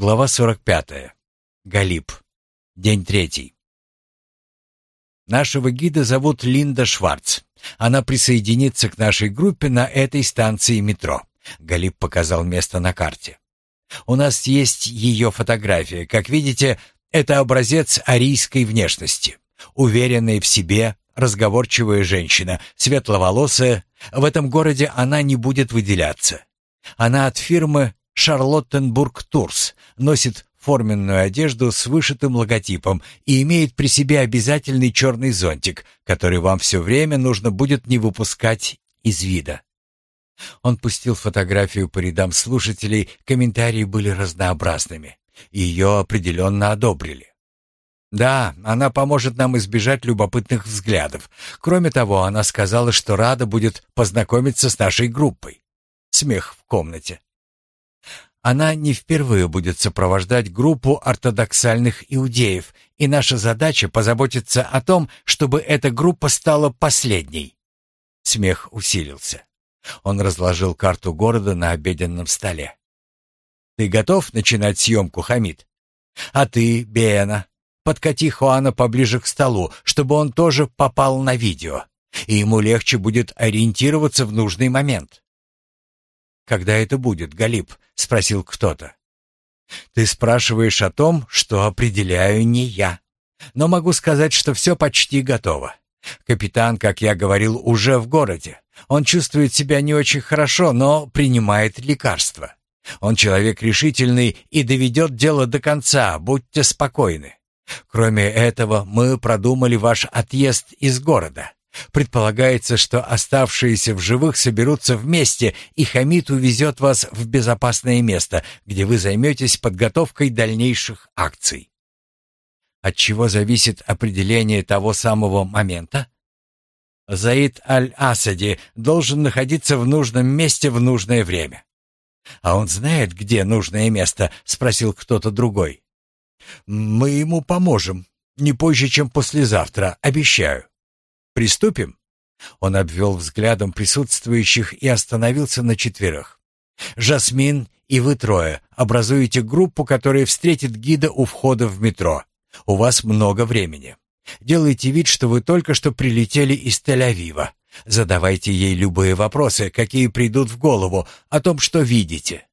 Глава 45. Галип. День третий. Нашего гида зовут Линда Шварц. Она присоединится к нашей группе на этой станции метро. Галип показал место на карте. У нас есть ее фотография. Как видите, это образец арийской внешности. Уверенная в себе, разговорчивая женщина, светловолосая. В этом городе она не будет выделяться. Она от фирмы Шарлоттенбург Турс, носит форменную одежду с вышитым логотипом и имеет при себе обязательный черный зонтик, который вам все время нужно будет не выпускать из вида. Он пустил фотографию по рядам слушателей, комментарии были разнообразными. Ее определенно одобрили. Да, она поможет нам избежать любопытных взглядов. Кроме того, она сказала, что рада будет познакомиться с нашей группой. Смех в комнате. Она не впервые будет сопровождать группу ортодоксальных иудеев, и наша задача позаботиться о том, чтобы эта группа стала последней. Смех усилился. Он разложил карту города на обеденном столе. «Ты готов начинать съемку, Хамид? А ты, Бена, подкати Хуана поближе к столу, чтобы он тоже попал на видео, и ему легче будет ориентироваться в нужный момент». «Когда это будет, Галип?» — спросил кто-то. «Ты спрашиваешь о том, что определяю не я. Но могу сказать, что все почти готово. Капитан, как я говорил, уже в городе. Он чувствует себя не очень хорошо, но принимает лекарства. Он человек решительный и доведет дело до конца, будьте спокойны. Кроме этого, мы продумали ваш отъезд из города. Предполагается, что оставшиеся в живых соберутся вместе, и Хамид увезет вас в безопасное место, где вы займетесь подготовкой дальнейших акций. От чего зависит определение того самого момента? Заид аль-Асади должен находиться в нужном месте в нужное время. А он знает, где нужное место, спросил кто-то другой. Мы ему поможем, не позже, чем послезавтра, обещаю. Приступим. Он обвел взглядом присутствующих и остановился на четверых. Жасмин и вы трое образуете группу, которая встретит гида у входа в метро. У вас много времени. Делайте вид, что вы только что прилетели из Тель-Авива. Задавайте ей любые вопросы, какие придут в голову, о том, что видите.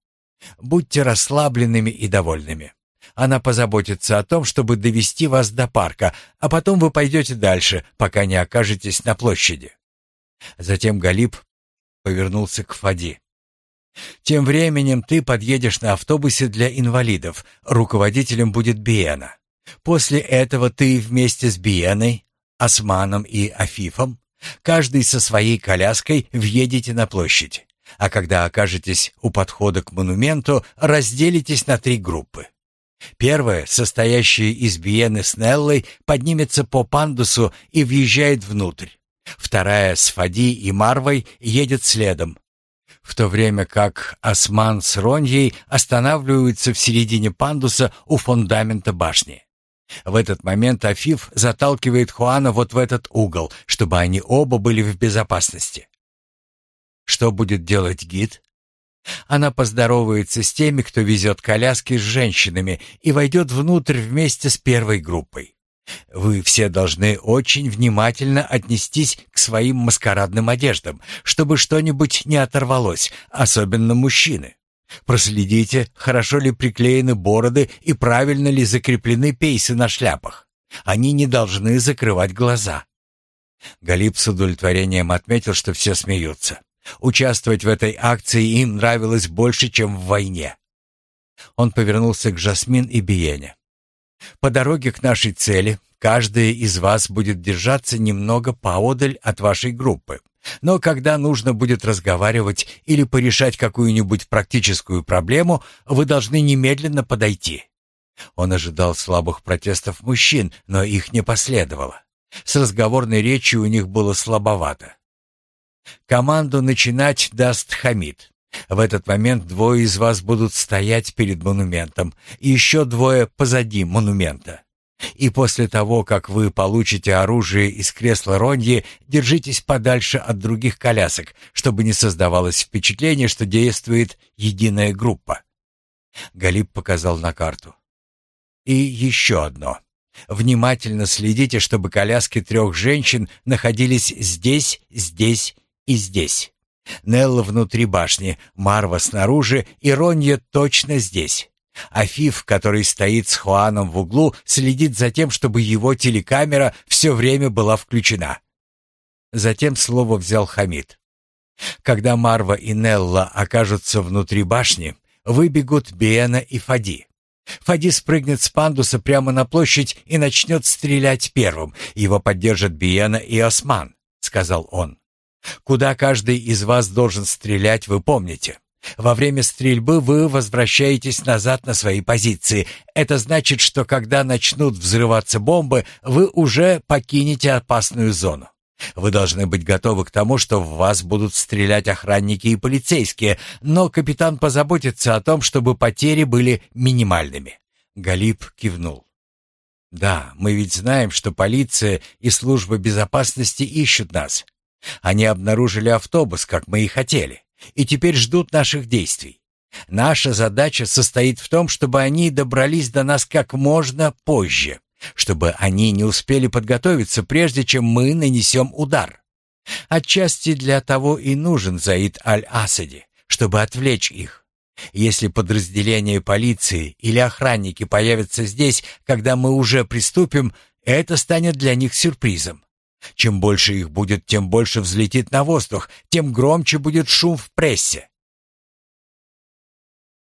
Будьте расслабленными и довольными. Она позаботится о том, чтобы довести вас до парка, а потом вы пойдете дальше, пока не окажетесь на площади. Затем Галиб повернулся к Фади. Тем временем ты подъедешь на автобусе для инвалидов. Руководителем будет Биена. После этого ты вместе с Биеной, Османом и Афифом, каждый со своей коляской въедете на площадь. А когда окажетесь у подхода к монументу, разделитесь на три группы. Первая, состоящая из Биены с Неллой, поднимется по пандусу и въезжает внутрь. Вторая с Фади и Марвой едет следом, в то время как Осман с Роньей останавливаются в середине пандуса у фундамента башни. В этот момент Афиф заталкивает Хуана вот в этот угол, чтобы они оба были в безопасности. Что будет делать гид? Она поздоровается с теми, кто везет коляски с женщинами, и войдет внутрь вместе с первой группой. Вы все должны очень внимательно отнестись к своим маскарадным одеждам, чтобы что-нибудь не оторвалось, особенно мужчины. Проследите, хорошо ли приклеены бороды и правильно ли закреплены пейсы на шляпах. Они не должны закрывать глаза. Галип с удовлетворением отметил, что все смеются. Участвовать в этой акции им нравилось больше, чем в войне. Он повернулся к Жасмин и Биене. «По дороге к нашей цели каждый из вас будет держаться немного поодаль от вашей группы. Но когда нужно будет разговаривать или порешать какую-нибудь практическую проблему, вы должны немедленно подойти. Он ожидал слабых протестов мужчин, но их не последовало. С разговорной речью у них было слабовато. Команду начинать даст Хамид. В этот момент двое из вас будут стоять перед монументом, и еще двое позади монумента. И после того, как вы получите оружие из кресла Роньи, держитесь подальше от других колясок, чтобы не создавалось впечатление, что действует единая группа. Галиб показал на карту. И еще одно. Внимательно следите, чтобы коляски трех женщин находились здесь, здесь и здесь. Нелла внутри башни, Марва снаружи и Ронья точно здесь. Афиф, который стоит с Хуаном в углу, следит за тем, чтобы его телекамера все время была включена. Затем слово взял Хамид. Когда Марва и Нелла окажутся внутри башни, выбегут Биена и Фади. Фади спрыгнет с пандуса прямо на площадь и начнет стрелять первым. Его поддержат Биена и Осман, сказал он. Куда каждый из вас должен стрелять, вы помните. Во время стрельбы вы возвращаетесь назад на свои позиции. Это значит, что когда начнут взрываться бомбы, вы уже покинете опасную зону. Вы должны быть готовы к тому, что в вас будут стрелять охранники и полицейские, но капитан позаботится о том, чтобы потери были минимальными. Галип кивнул. Да, мы ведь знаем, что полиция и служба безопасности ищут нас. Они обнаружили автобус, как мы и хотели, и теперь ждут наших действий. Наша задача состоит в том, чтобы они добрались до нас как можно позже чтобы они не успели подготовиться, прежде чем мы нанесем удар. Отчасти для того и нужен Заид Аль-Асади, чтобы отвлечь их. Если подразделения полиции или охранники появятся здесь, когда мы уже приступим, это станет для них сюрпризом. Чем больше их будет, тем больше взлетит на воздух, тем громче будет шум в прессе.